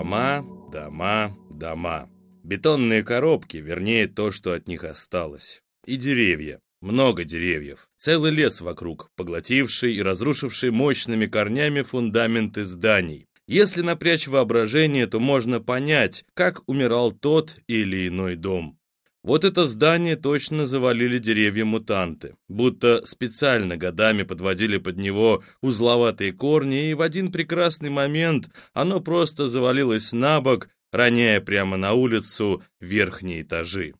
Дома, дома, дома. Бетонные коробки, вернее, то, что от них осталось. И деревья. Много деревьев. Целый лес вокруг, поглотивший и разрушивший мощными корнями фундаменты зданий. Если напрячь воображение, то можно понять, как умирал тот или иной дом. Вот это здание точно завалили деревья-мутанты, будто специально годами подводили под него узловатые корни, и в один прекрасный момент оно просто завалилось на бок, роняя прямо на улицу верхние этажи.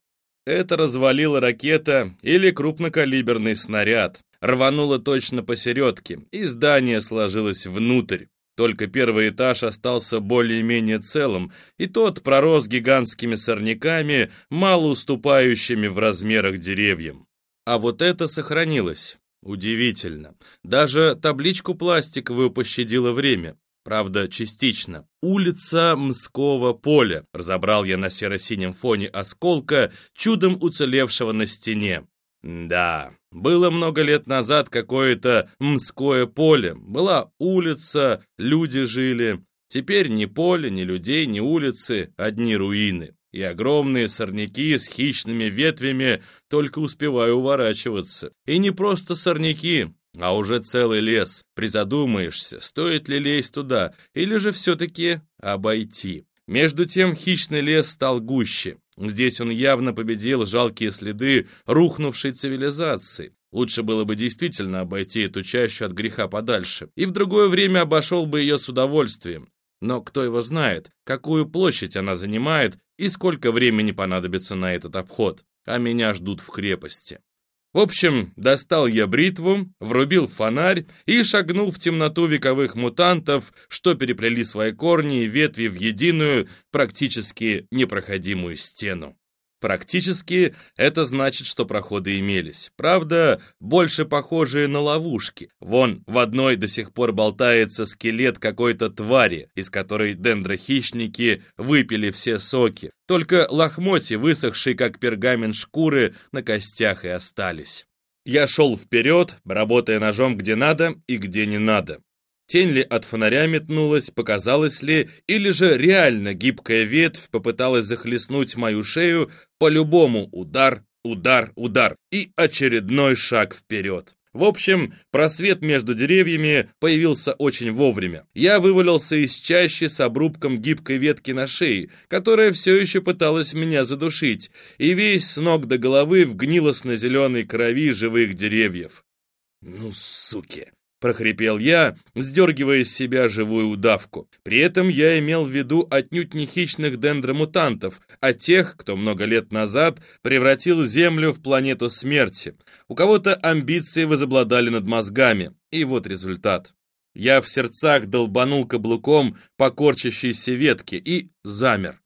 Это развалила ракета или крупнокалиберный снаряд, рвануло точно посередке, и здание сложилось внутрь. Только первый этаж остался более-менее целым, и тот пророс гигантскими сорняками, мало уступающими в размерах деревьям. А вот это сохранилось. Удивительно. Даже табличку пластиковую пощадило время. Правда, частично. «Улица Мского поля», разобрал я на серо-синем фоне осколка, чудом уцелевшего на стене. Да, было много лет назад какое-то мское поле, была улица, люди жили. Теперь ни поле, ни людей, ни улицы, одни руины. И огромные сорняки с хищными ветвями, только успеваю уворачиваться. И не просто сорняки, а уже целый лес. Призадумаешься, стоит ли лезть туда, или же все-таки обойти. Между тем хищный лес стал гуще. Здесь он явно победил жалкие следы рухнувшей цивилизации. Лучше было бы действительно обойти эту чащу от греха подальше. И в другое время обошел бы ее с удовольствием. Но кто его знает, какую площадь она занимает и сколько времени понадобится на этот обход. А меня ждут в крепости. В общем, достал я бритву, врубил фонарь и шагнул в темноту вековых мутантов, что переплели свои корни и ветви в единую, практически непроходимую стену. Практически это значит, что проходы имелись. Правда, больше похожие на ловушки. Вон, в одной до сих пор болтается скелет какой-то твари, из которой дендрохищники выпили все соки. Только лохмотья, высохшие как пергамент шкуры, на костях и остались. Я шел вперед, работая ножом где надо и где не надо. Тень ли от фонаря метнулась, показалось ли, или же реально гибкая ветвь попыталась захлестнуть мою шею, по-любому удар, удар, удар и очередной шаг вперед. В общем, просвет между деревьями появился очень вовремя. Я вывалился из чащи с обрубком гибкой ветки на шее, которая все еще пыталась меня задушить, и весь с ног до головы в гнилостно-зеленой крови живых деревьев. «Ну, суки!» Прохрипел я, сдергивая с себя живую удавку. При этом я имел в виду отнюдь не хищных дендромутантов, а тех, кто много лет назад превратил Землю в планету смерти. У кого-то амбиции возобладали над мозгами, и вот результат. Я в сердцах долбанул каблуком по корчащейся ветке и замер.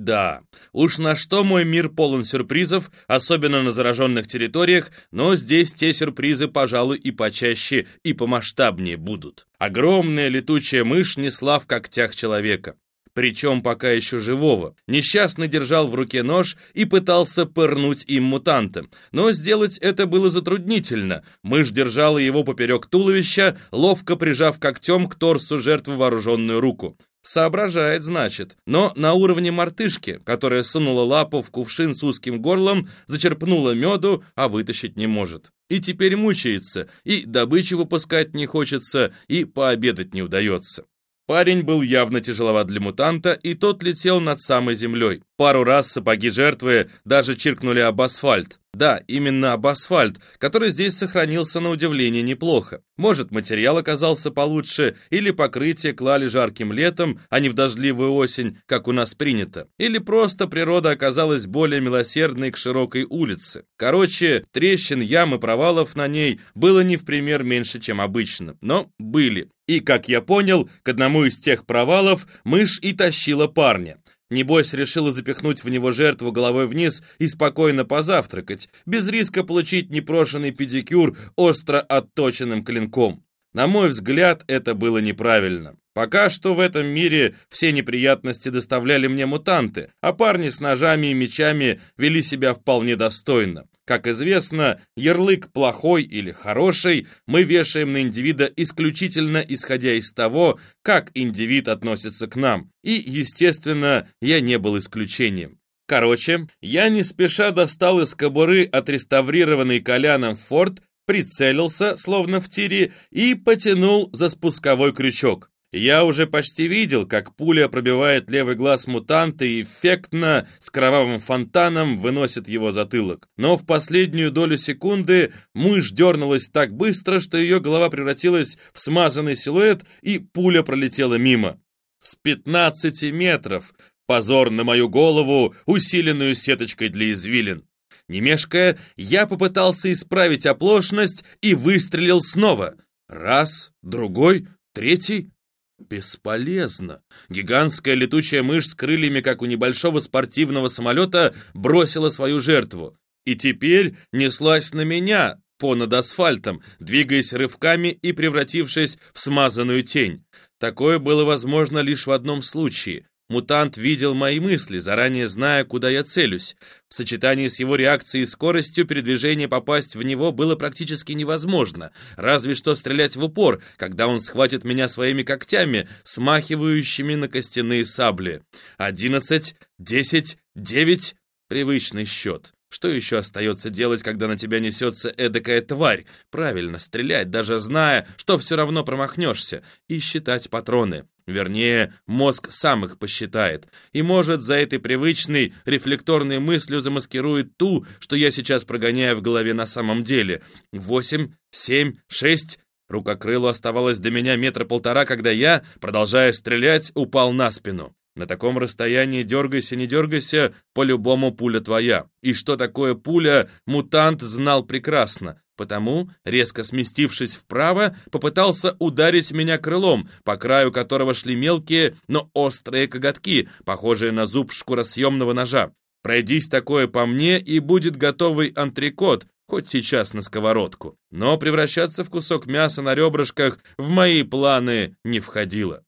Да, уж на что мой мир полон сюрпризов, особенно на зараженных территориях, но здесь те сюрпризы, пожалуй, и почаще, и помасштабнее будут. Огромная летучая мышь несла в когтях человека. Причем пока еще живого. Несчастный держал в руке нож и пытался пырнуть им мутанта. Но сделать это было затруднительно. Мышь держала его поперек туловища, ловко прижав когтем к торсу жертвы вооруженную руку. Соображает, значит, но на уровне мартышки, которая сунула лапу в кувшин с узким горлом, зачерпнула меду, а вытащить не может. И теперь мучается, и добычу выпускать не хочется, и пообедать не удается. Парень был явно тяжеловат для мутанта, и тот летел над самой землей. Пару раз сапоги жертвы даже чиркнули об асфальт. Да, именно об асфальт, который здесь сохранился на удивление неплохо. Может, материал оказался получше, или покрытие клали жарким летом, а не в дождливую осень, как у нас принято. Или просто природа оказалась более милосердной к широкой улице. Короче, трещин, ям и провалов на ней было не в пример меньше, чем обычно, но были. И, как я понял, к одному из тех провалов мышь и тащила парня. Небось, решила запихнуть в него жертву головой вниз и спокойно позавтракать, без риска получить непрошенный педикюр остро отточенным клинком. На мой взгляд, это было неправильно. Пока что в этом мире все неприятности доставляли мне мутанты, а парни с ножами и мечами вели себя вполне достойно. Как известно, ярлык «плохой» или «хороший» мы вешаем на индивида исключительно исходя из того, как индивид относится к нам. И, естественно, я не был исключением. Короче, я не спеша достал из кобуры отреставрированный Коляном Форд, прицелился, словно в тире, и потянул за спусковой крючок. Я уже почти видел, как пуля пробивает левый глаз мутанта и эффектно, с кровавым фонтаном, выносит его затылок. Но в последнюю долю секунды мышь дернулась так быстро, что ее голова превратилась в смазанный силуэт, и пуля пролетела мимо. С 15 метров, позор на мою голову, усиленную сеточкой для извилин. Не мешкая, я попытался исправить оплошность и выстрелил снова. Раз, другой, третий. Бесполезно. Гигантская летучая мышь с крыльями, как у небольшого спортивного самолета, бросила свою жертву. И теперь неслась на меня, понад асфальтом, двигаясь рывками и превратившись в смазанную тень. Такое было возможно лишь в одном случае. Мутант видел мои мысли, заранее зная, куда я целюсь. В сочетании с его реакцией и скоростью передвижение попасть в него было практически невозможно, разве что стрелять в упор, когда он схватит меня своими когтями, смахивающими на костяные сабли. Одиннадцать, десять, девять — привычный счет. Что еще остается делать, когда на тебя несется эдакая тварь? Правильно, стрелять, даже зная, что все равно промахнешься, и считать патроны. Вернее, мозг сам их посчитает. И может за этой привычной рефлекторной мыслью замаскирует ту, что я сейчас прогоняю в голове на самом деле. Восемь, семь, шесть... Рукокрылу оставалось до меня метра полтора, когда я, продолжая стрелять, упал на спину. На таком расстоянии дергайся, не дергайся, по-любому пуля твоя. И что такое пуля, мутант знал прекрасно. Потому, резко сместившись вправо, попытался ударить меня крылом, по краю которого шли мелкие, но острые коготки, похожие на зуб шкуросъемного ножа. Пройдись такое по мне, и будет готовый антрикот, хоть сейчас на сковородку. Но превращаться в кусок мяса на ребрышках в мои планы не входило.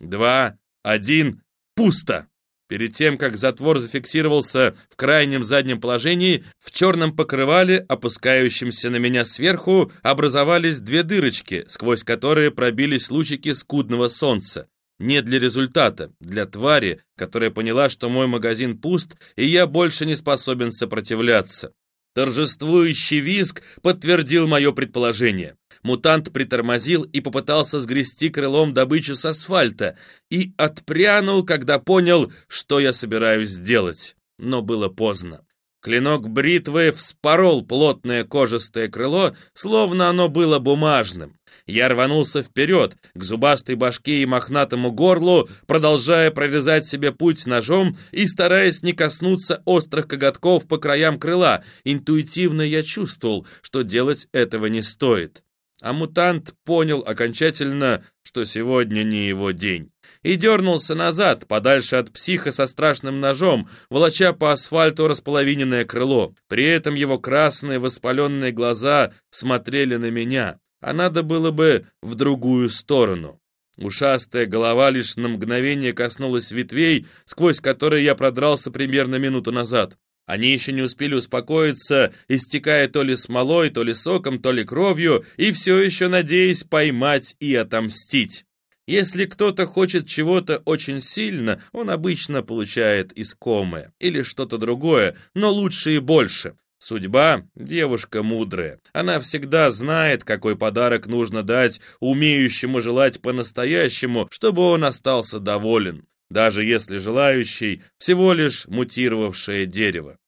Два, один, пусто! Перед тем, как затвор зафиксировался в крайнем заднем положении, в черном покрывале, опускающемся на меня сверху, образовались две дырочки, сквозь которые пробились лучики скудного солнца. Не для результата, для твари, которая поняла, что мой магазин пуст, и я больше не способен сопротивляться. Торжествующий визг подтвердил мое предположение. Мутант притормозил и попытался сгрести крылом добычу с асфальта и отпрянул, когда понял, что я собираюсь сделать. Но было поздно. Клинок бритвы вспорол плотное кожистое крыло, словно оно было бумажным. Я рванулся вперед, к зубастой башке и мохнатому горлу, продолжая прорезать себе путь ножом и стараясь не коснуться острых коготков по краям крыла. Интуитивно я чувствовал, что делать этого не стоит. А мутант понял окончательно, что сегодня не его день. И дернулся назад, подальше от психа со страшным ножом, волоча по асфальту располовиненное крыло. При этом его красные воспаленные глаза смотрели на меня, а надо было бы в другую сторону. Ушастая голова лишь на мгновение коснулась ветвей, сквозь которые я продрался примерно минуту назад. Они еще не успели успокоиться, истекая то ли смолой, то ли соком, то ли кровью, и все еще надеясь поймать и отомстить. Если кто-то хочет чего-то очень сильно, он обычно получает искомое или что-то другое, но лучше и больше. Судьба — девушка мудрая. Она всегда знает, какой подарок нужно дать умеющему желать по-настоящему, чтобы он остался доволен даже если желающий всего лишь мутировавшее дерево.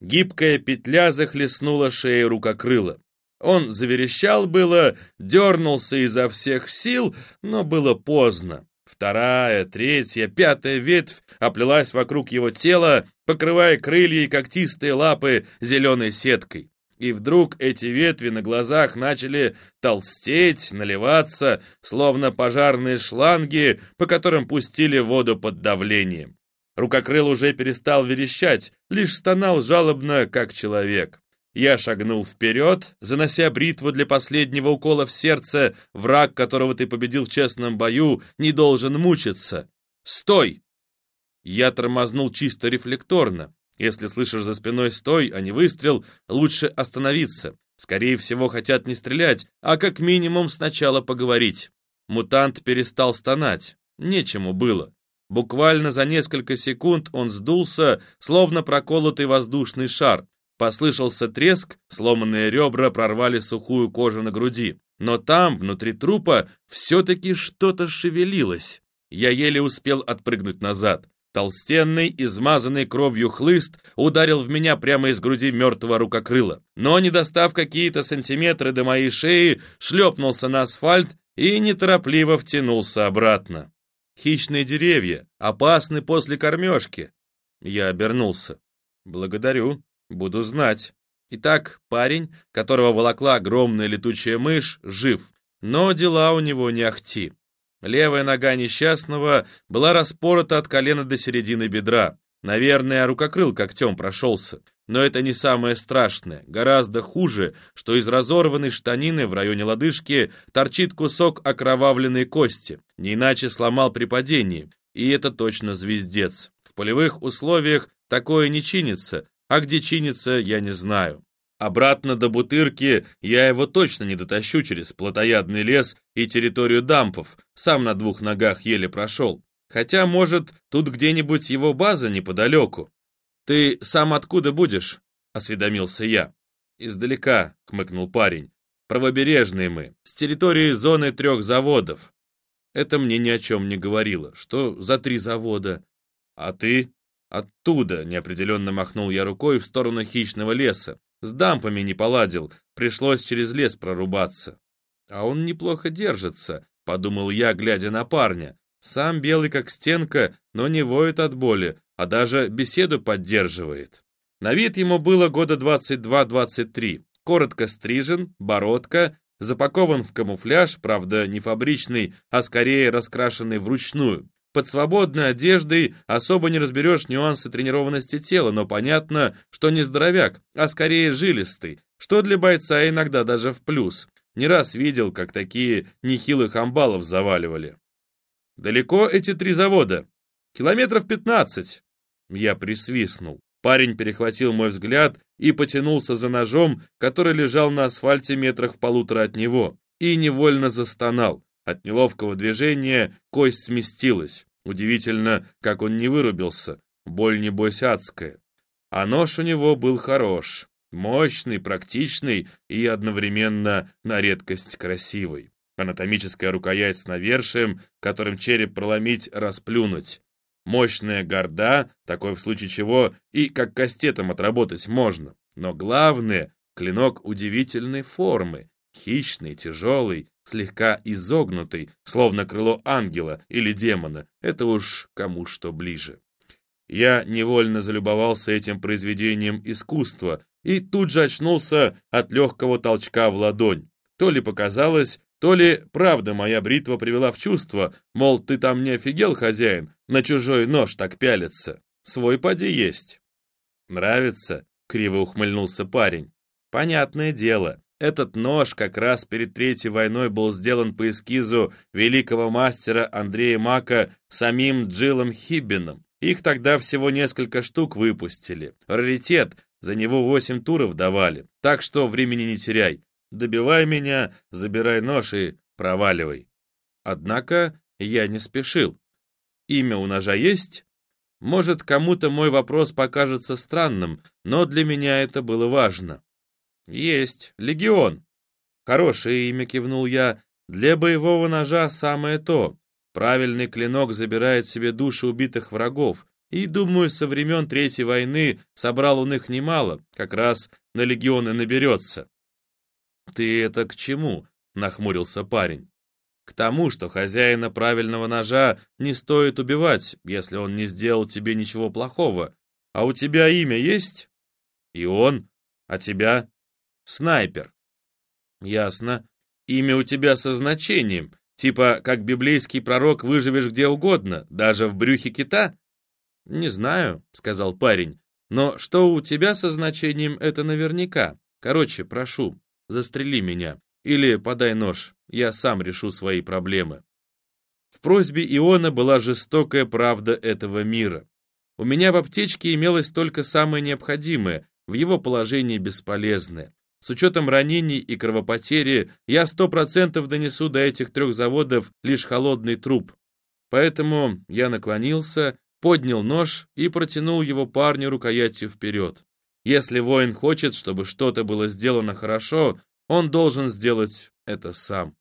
Гибкая петля захлестнула шею рукокрыла. Он заверещал было, дернулся изо всех сил, но было поздно. Вторая, третья, пятая ветвь оплелась вокруг его тела, покрывая крылья и когтистые лапы зеленой сеткой и вдруг эти ветви на глазах начали толстеть, наливаться, словно пожарные шланги, по которым пустили воду под давлением. Рукокрыл уже перестал верещать, лишь стонал жалобно, как человек. Я шагнул вперед, занося бритву для последнего укола в сердце. Враг, которого ты победил в честном бою, не должен мучиться. «Стой!» Я тормознул чисто рефлекторно. Если слышишь за спиной «стой», а не выстрел, лучше остановиться. Скорее всего, хотят не стрелять, а как минимум сначала поговорить. Мутант перестал стонать. Нечему было. Буквально за несколько секунд он сдулся, словно проколотый воздушный шар. Послышался треск, сломанные ребра прорвали сухую кожу на груди. Но там, внутри трупа, все-таки что-то шевелилось. Я еле успел отпрыгнуть назад. Толстенный, измазанный кровью хлыст ударил в меня прямо из груди мертвого рукокрыла. Но, не достав какие-то сантиметры до моей шеи, шлепнулся на асфальт и неторопливо втянулся обратно. Хищные деревья, опасны после кормежки. Я обернулся. Благодарю, буду знать. Итак, парень, которого волокла огромная летучая мышь, жив, но дела у него не ахти. Левая нога несчастного была распорота от колена до середины бедра. Наверное, рукокрыл когтем прошелся. Но это не самое страшное. Гораздо хуже, что из разорванной штанины в районе лодыжки торчит кусок окровавленной кости. Не иначе сломал при падении. И это точно звездец. В полевых условиях такое не чинится, а где чинится, я не знаю. Обратно до Бутырки я его точно не дотащу через плотоядный лес и территорию дампов, сам на двух ногах еле прошел. Хотя, может, тут где-нибудь его база неподалеку. «Ты сам откуда будешь?» — осведомился я. «Издалека», — хмыкнул парень. «Правобережные мы, с территории зоны трех заводов». Это мне ни о чем не говорило. Что за три завода? А ты? Оттуда, неопределенно махнул я рукой в сторону хищного леса. С дампами не поладил, пришлось через лес прорубаться. А он неплохо держится, подумал я, глядя на парня. Сам белый как стенка, но не воет от боли, а даже беседу поддерживает. На вид ему было года 22-23. Коротко стрижен, бородка, запакован в камуфляж, правда, не фабричный, а скорее раскрашенный вручную. Под свободной одеждой особо не разберешь нюансы тренированности тела, но понятно, что не здоровяк, а скорее жилистый, что для бойца иногда даже в плюс. Не раз видел, как такие нехилых амбалов заваливали. «Далеко эти три завода?» «Километров пятнадцать». Я присвистнул. Парень перехватил мой взгляд и потянулся за ножом, который лежал на асфальте метрах в полутора от него, и невольно застонал. От неловкого движения кость сместилась. Удивительно, как он не вырубился. Боль, небось, адская. А нож у него был хорош. Мощный, практичный и одновременно на редкость красивый. Анатомическая рукоять с навершием, которым череп проломить, расплюнуть. Мощная горда, такой в случае чего и как кастетом отработать можно. Но главное, клинок удивительной формы, хищный, тяжелый, слегка изогнутый, словно крыло ангела или демона, это уж кому что ближе. Я невольно залюбовался этим произведением искусства и тут же очнулся от легкого толчка в ладонь. То ли показалось, то ли правда моя бритва привела в чувство, мол, ты там не офигел, хозяин, на чужой нож так пялится. Свой поди есть. Нравится? Криво ухмыльнулся парень. Понятное дело, этот нож как раз перед Третьей войной был сделан по эскизу великого мастера Андрея Мака самим Джилом Хиббином. Их тогда всего несколько штук выпустили. Раритет, за него восемь туров давали. Так что времени не теряй. Добивай меня, забирай нож и проваливай. Однако я не спешил. Имя у ножа есть? Может, кому-то мой вопрос покажется странным, но для меня это было важно. «Есть, легион». «Хорошее имя», — кивнул я. «Для боевого ножа самое то. Правильный клинок забирает себе души убитых врагов, и, думаю, со времен Третьей войны собрал он их немало, как раз на легионы наберется». «Ты это к чему?» — нахмурился парень. «К тому, что хозяина правильного ножа не стоит убивать, если он не сделал тебе ничего плохого. А у тебя имя есть?» «И он? А тебя?» Снайпер. Ясно. Имя у тебя со значением. Типа, как библейский пророк выживешь где угодно, даже в брюхе кита? Не знаю, сказал парень. Но что у тебя со значением, это наверняка. Короче, прошу, застрели меня. Или подай нож, я сам решу свои проблемы. В просьбе Иона была жестокая правда этого мира. У меня в аптечке имелось только самое необходимое, в его положении бесполезное. С учетом ранений и кровопотери я сто процентов донесу до этих трех заводов лишь холодный труп. Поэтому я наклонился, поднял нож и протянул его парню рукоятью вперед. Если воин хочет, чтобы что-то было сделано хорошо, он должен сделать это сам.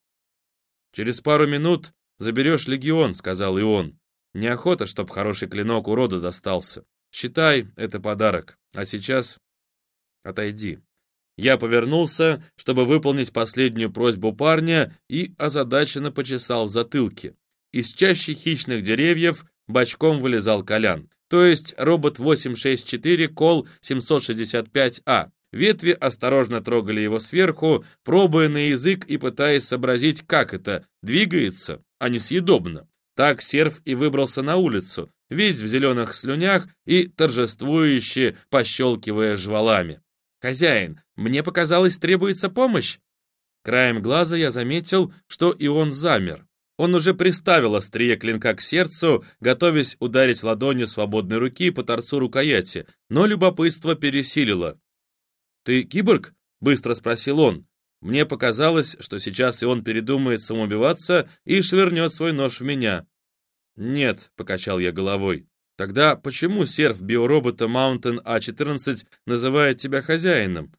«Через пару минут заберешь легион», — сказал и он. «Неохота, чтоб хороший клинок урода достался. Считай, это подарок. А сейчас отойди». Я повернулся, чтобы выполнить последнюю просьбу парня и озадаченно почесал в затылке. Из чащи хищных деревьев бочком вылезал Колян, то есть робот 864 Кол 765А. Ветви осторожно трогали его сверху, пробуя на язык и пытаясь сообразить, как это, двигается, а не съедобно. Так серф и выбрался на улицу, весь в зеленых слюнях и торжествующе пощелкивая жвалами. «Хозяин, мне показалось, требуется помощь!» Краем глаза я заметил, что и он замер. Он уже приставил острие клинка к сердцу, готовясь ударить ладонью свободной руки по торцу рукояти, но любопытство пересилило. «Ты киборг?» — быстро спросил он. Мне показалось, что сейчас и он передумает самоубиваться и швырнет свой нож в меня. «Нет», — покачал я головой. Тогда почему серф биоробота Mountain A14 называет тебя хозяином?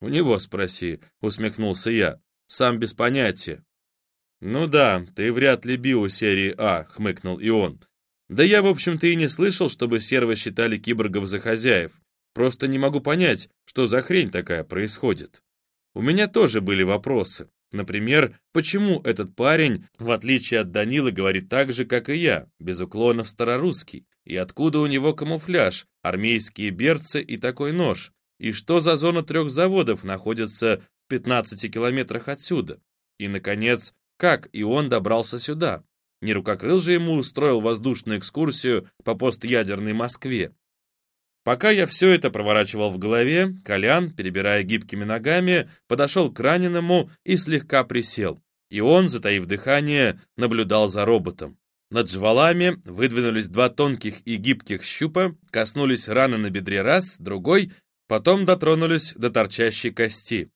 У него спроси, усмехнулся я. Сам без понятия. Ну да, ты вряд ли био серии А, хмыкнул и он. Да я, в общем-то, и не слышал, чтобы сервы считали киборгов за хозяев. Просто не могу понять, что за хрень такая происходит. У меня тоже были вопросы. Например, почему этот парень, в отличие от Данила, говорит так же, как и я, без уклонов старорусский? И откуда у него камуфляж, армейские берцы и такой нож? И что за зона трех заводов находится в 15 километрах отсюда? И, наконец, как и он добрался сюда? Не рукокрыл же ему устроил воздушную экскурсию по постядерной Москве. Пока я все это проворачивал в голове, Колян, перебирая гибкими ногами, подошел к раненому и слегка присел. И он, затаив дыхание, наблюдал за роботом. Над жвалами выдвинулись два тонких и гибких щупа, коснулись раны на бедре раз, другой, потом дотронулись до торчащей кости.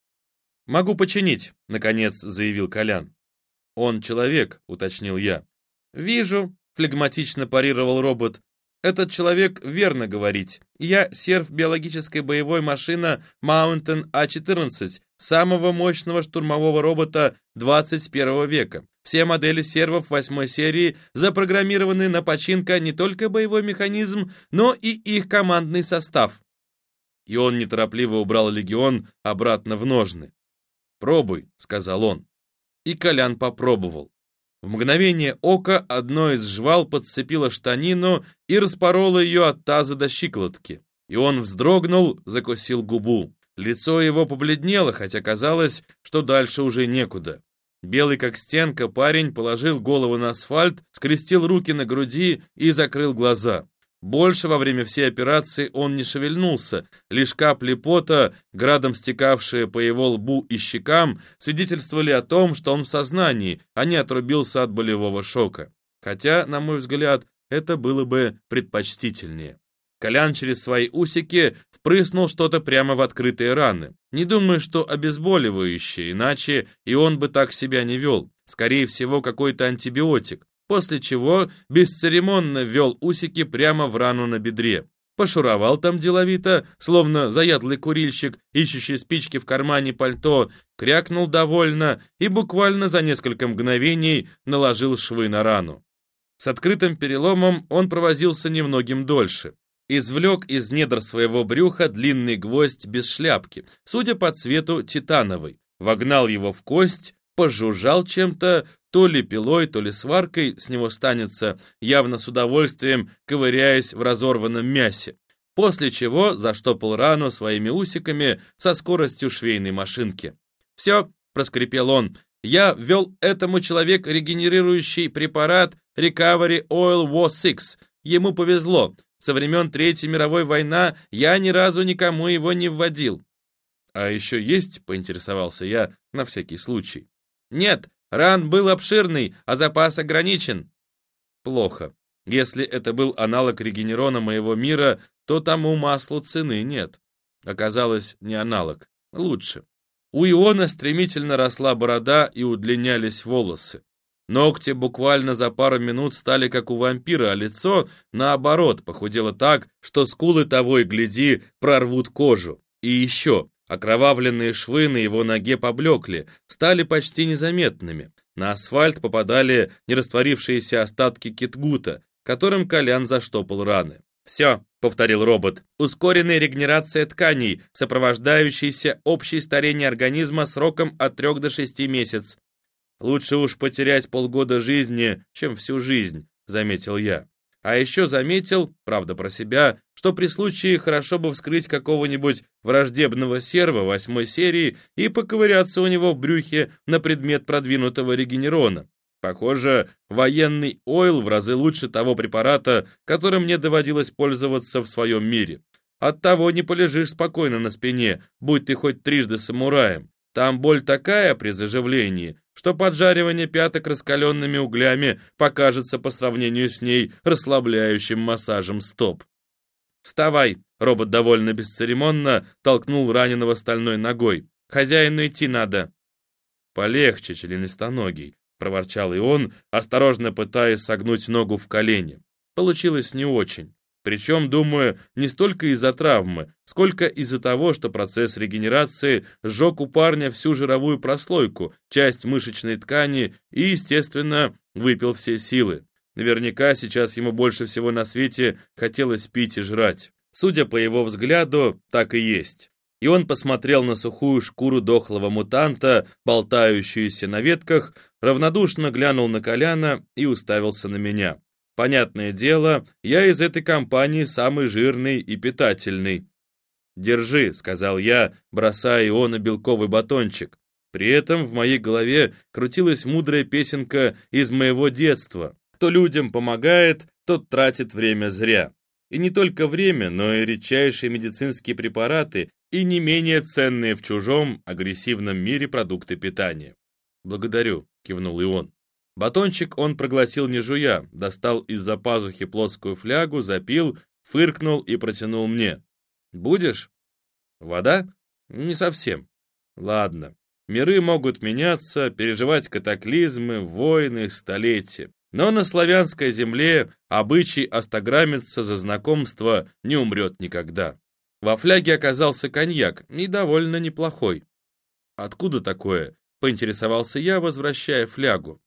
«Могу починить», — наконец заявил Колян. «Он человек», — уточнил я. «Вижу», — флегматично парировал робот. Этот человек верно говорить. Я серф биологической боевой машины Mountain A14, самого мощного штурмового робота 21 века. Все модели сервов восьмой серии запрограммированы на починка не только боевой механизм, но и их командный состав. И он неторопливо убрал легион обратно в ножны. «Пробуй», — сказал он. И Колян попробовал. В мгновение ока одно из жвал подцепило штанину и распороло ее от таза до щиколотки. И он вздрогнул, закусил губу. Лицо его побледнело, хотя казалось, что дальше уже некуда. Белый как стенка парень положил голову на асфальт, скрестил руки на груди и закрыл глаза. Больше во время всей операции он не шевельнулся, лишь капли пота, градом стекавшие по его лбу и щекам, свидетельствовали о том, что он в сознании, а не отрубился от болевого шока. Хотя, на мой взгляд, это было бы предпочтительнее. Колян через свои усики впрыснул что-то прямо в открытые раны. Не думаю, что обезболивающее, иначе и он бы так себя не вел. Скорее всего, какой-то антибиотик после чего бесцеремонно ввел усики прямо в рану на бедре. Пошуровал там деловито, словно заядлый курильщик, ищущий спички в кармане пальто, крякнул довольно и буквально за несколько мгновений наложил швы на рану. С открытым переломом он провозился немногим дольше. Извлек из недр своего брюха длинный гвоздь без шляпки, судя по цвету титановый, вогнал его в кость, пожужжал чем-то, то ли пилой, то ли сваркой с него станется, явно с удовольствием ковыряясь в разорванном мясе. После чего заштопал рану своими усиками со скоростью швейной машинки. «Все», — проскрипел он, — «я ввел этому человеку регенерирующий препарат Recovery Oil Was-6. Ему повезло. Со времен Третьей мировой войны я ни разу никому его не вводил». «А еще есть?» — поинтересовался я на всякий случай. «Нет, Ран был обширный, а запас ограничен. Плохо. Если это был аналог регенерона моего мира, то тому маслу цены нет. Оказалось, не аналог. Лучше. У Иона стремительно росла борода и удлинялись волосы. Ногти буквально за пару минут стали как у вампира, а лицо, наоборот, похудело так, что скулы того и гляди прорвут кожу. И еще, окровавленные швы на его ноге поблекли, стали почти незаметными. На асфальт попадали нерастворившиеся остатки китгута, которым Колян заштопал раны. «Все», — повторил робот, — «ускоренная регенерация тканей, сопровождающаяся общее старение организма сроком от 3 до 6 месяцев. Лучше уж потерять полгода жизни, чем всю жизнь, заметил я. А еще заметил, правда про себя, что при случае хорошо бы вскрыть какого-нибудь враждебного серва восьмой серии и поковыряться у него в брюхе на предмет продвинутого регенерона. Похоже, военный ойл в разы лучше того препарата, которым мне доводилось пользоваться в своем мире. Оттого не полежишь спокойно на спине, будь ты хоть трижды самураем. Там боль такая при заживлении, что поджаривание пяток раскаленными углями покажется по сравнению с ней расслабляющим массажем стоп. «Вставай!» — робот довольно бесцеремонно толкнул раненого стальной ногой. «Хозяину идти надо!» «Полегче, членистоногий!» — проворчал и он, осторожно пытаясь согнуть ногу в колени. Получилось не очень. Причем, думаю, не столько из-за травмы, сколько из-за того, что процесс регенерации сжег у парня всю жировую прослойку, часть мышечной ткани и, естественно, выпил все силы. Наверняка сейчас ему больше всего на свете хотелось пить и жрать. Судя по его взгляду, так и есть. И он посмотрел на сухую шкуру дохлого мутанта, болтающуюся на ветках, равнодушно глянул на Коляна и уставился на меня. Понятное дело, я из этой компании самый жирный и питательный. «Держи», — сказал я, бросая Иона белковый батончик. При этом в моей голове крутилась мудрая песенка из моего детства. Кто людям помогает, тот тратит время зря. И не только время, но и редчайшие медицинские препараты и не менее ценные в чужом агрессивном мире продукты питания. «Благодарю», — кивнул и он. Батончик он проглотил не жуя, достал из-за пазухи плоскую флягу, запил, фыркнул и протянул мне. «Будешь?» «Вода?» «Не совсем». «Ладно. Миры могут меняться, переживать катаклизмы, войны, столетия. Но на славянской земле обычай остограммиться за знакомство не умрет никогда. Во фляге оказался коньяк, и довольно неплохой. «Откуда такое?» — поинтересовался я, возвращая флягу.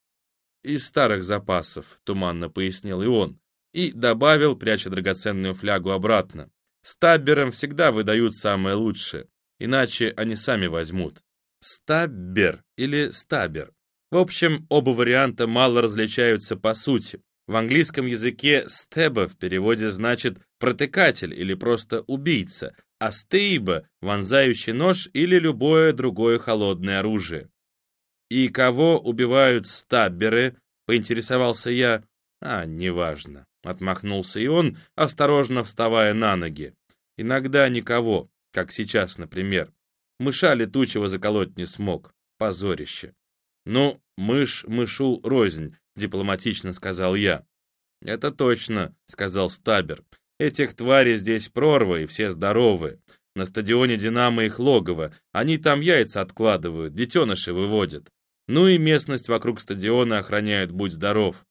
«Из старых запасов», — туманно пояснил и он, и добавил, пряча драгоценную флягу обратно. «Стабберам всегда выдают самое лучшее, иначе они сами возьмут». Стаббер или стабер. В общем, оба варианта мало различаются по сути. В английском языке «стеба» в переводе значит «протыкатель» или просто «убийца», а «стейба» — вонзающий нож или любое другое холодное оружие. «И кого убивают стабберы?» — поинтересовался я. «А, неважно», — отмахнулся и он, осторожно вставая на ноги. «Иногда никого, как сейчас, например. Мыша летучего заколоть не смог. Позорище». «Ну, мышь мышу рознь», — дипломатично сказал я. «Это точно», — сказал Стабер. «Этих тварей здесь прорва, и все здоровые. На стадионе «Динамо» их логово. Они там яйца откладывают, детеныши выводят. Ну и местность вокруг стадиона охраняют, будь здоров.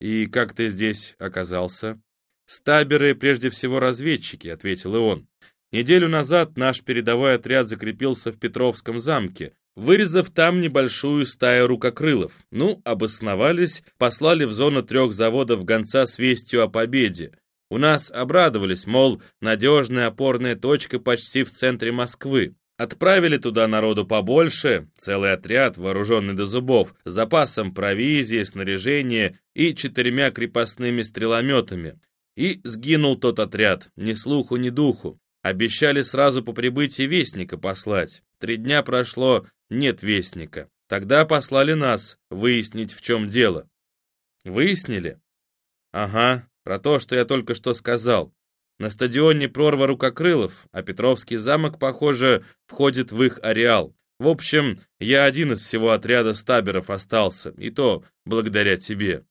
И как ты здесь оказался? Стаберы прежде всего разведчики, ответил и он. Неделю назад наш передовой отряд закрепился в Петровском замке, вырезав там небольшую стаю рукокрылов. Ну, обосновались, послали в зону трех заводов гонца с вестью о победе. У нас обрадовались, мол, надежная опорная точка почти в центре Москвы. Отправили туда народу побольше, целый отряд, вооруженный до зубов, с запасом провизии, снаряжения и четырьмя крепостными стрелометами. И сгинул тот отряд, ни слуху, ни духу. Обещали сразу по прибытии вестника послать. Три дня прошло, нет вестника. Тогда послали нас выяснить, в чем дело. Выяснили? Ага, про то, что я только что сказал. На стадионе прорва рукокрылов, а Петровский замок, похоже, входит в их ареал. В общем, я один из всего отряда стаберов остался, и то благодаря тебе.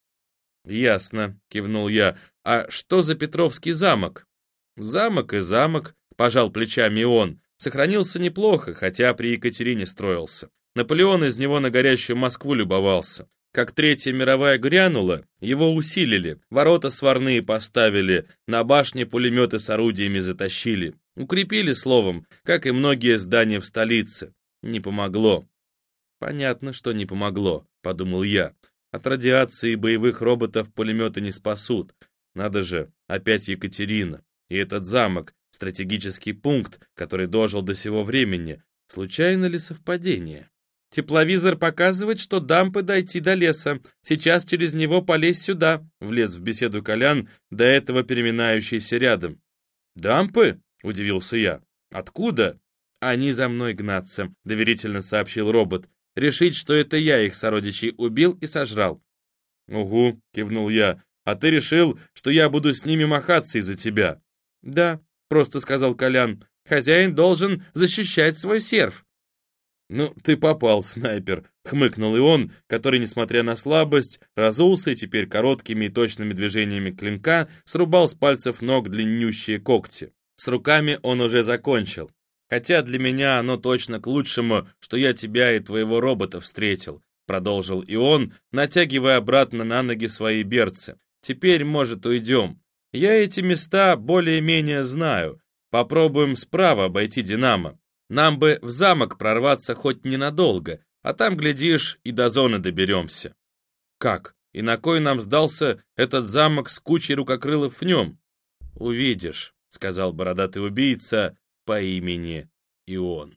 «Ясно», — кивнул я. «А что за Петровский замок?» «Замок и замок», — пожал плечами он. «Сохранился неплохо, хотя при Екатерине строился. Наполеон из него на горящую Москву любовался. Как Третья мировая грянула, его усилили, ворота сварные поставили, на башне пулеметы с орудиями затащили. Укрепили словом, как и многие здания в столице. Не помогло. Понятно, что не помогло, подумал я. От радиации боевых роботов пулеметы не спасут. Надо же, опять Екатерина. И этот замок, стратегический пункт, который дожил до сего времени. Случайно ли совпадение? Тепловизор показывает, что дампы дойти до леса. Сейчас через него полезь сюда, влез в беседу Колян, до этого переминающийся рядом. Дампы? Удивился я. Откуда? Они за мной гнаться, доверительно сообщил робот. Решить, что это я их сородичей убил и сожрал. Угу, кивнул я. А ты решил, что я буду с ними махаться из-за тебя? Да, просто сказал Колян. Хозяин должен защищать свой серф. «Ну, ты попал, снайпер», — хмыкнул и он, который, несмотря на слабость, разулся и теперь короткими и точными движениями клинка срубал с пальцев ног длиннющие когти. С руками он уже закончил. «Хотя для меня оно точно к лучшему, что я тебя и твоего робота встретил», продолжил и он, натягивая обратно на ноги свои берцы. «Теперь, может, уйдем. Я эти места более-менее знаю. Попробуем справа обойти Динамо. Нам бы в замок прорваться хоть ненадолго, а там, глядишь, и до зоны доберемся. Как? И на кой нам сдался этот замок с кучей рукокрылов в нем? Увидишь, сказал бородатый убийца по имени Ион.